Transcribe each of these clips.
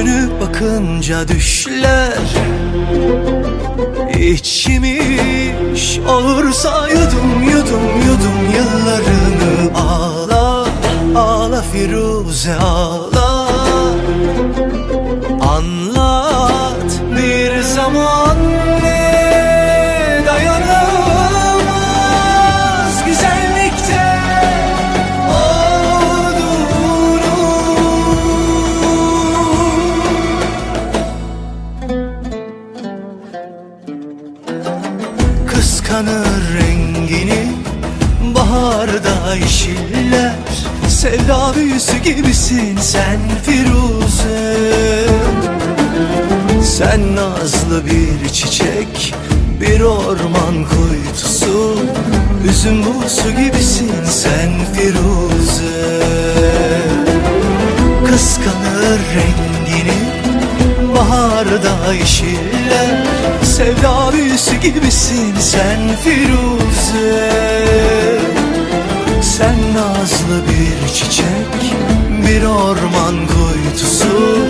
dönüp bakınca düşler. İçmiş olursa yudum yudum yudum yıllarını Ağla ağla Firuze ağla. Anlat bir zaman Kıskanır rengini. Baharda yeşiller Sevda büyüsü gibisin sen Firuze. Sen nazlı bir çiçek Bir orman kuytusu. Üzüm buğusu gibisin sen Firuze. Kıskanır rengini Baharda yeşiller Sevda büyüsü gibisin sen Firuze. Sen nazlı bir çiçek Bir orman kuytusu.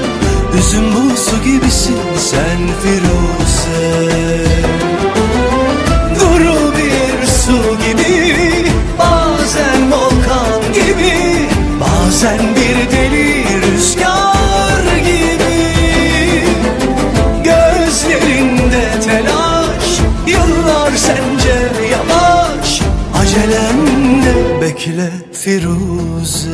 Üzüm buğusu gibisin sen Firuze bekle Firuze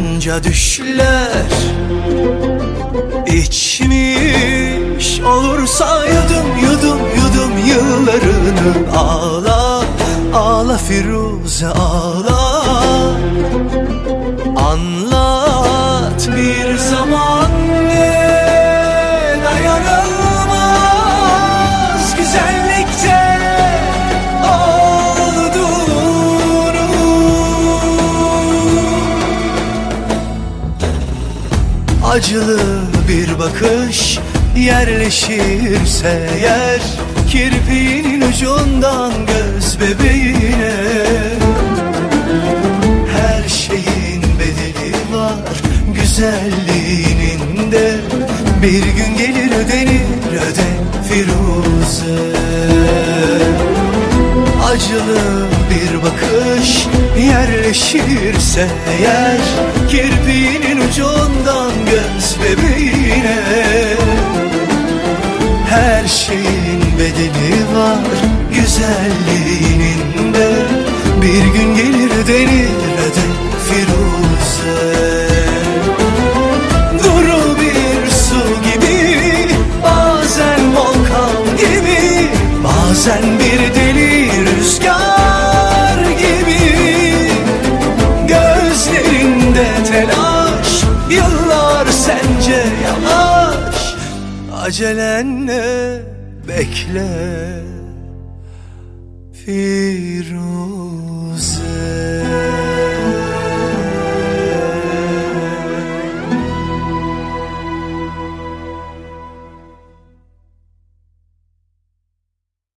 bakınca düşler İçmiş olursa yudum yudum yudum yıllarını Ağla ağla Firuze ağla Acılı bir bakış yerleşirse yer Kirpiğinin ucundan göz bebeğine. Her şeyin bedeli var güzelliğinin de. Bir gün gelir ödenir öde Firuze. Acılı bir bakış yerleşirse eğer Kirpiğinin ucundan bebeğine Her şeyin bedeli var güzelliğinin de. Bir gün gelir denir öde Firuze acelenle bekle. Firuze.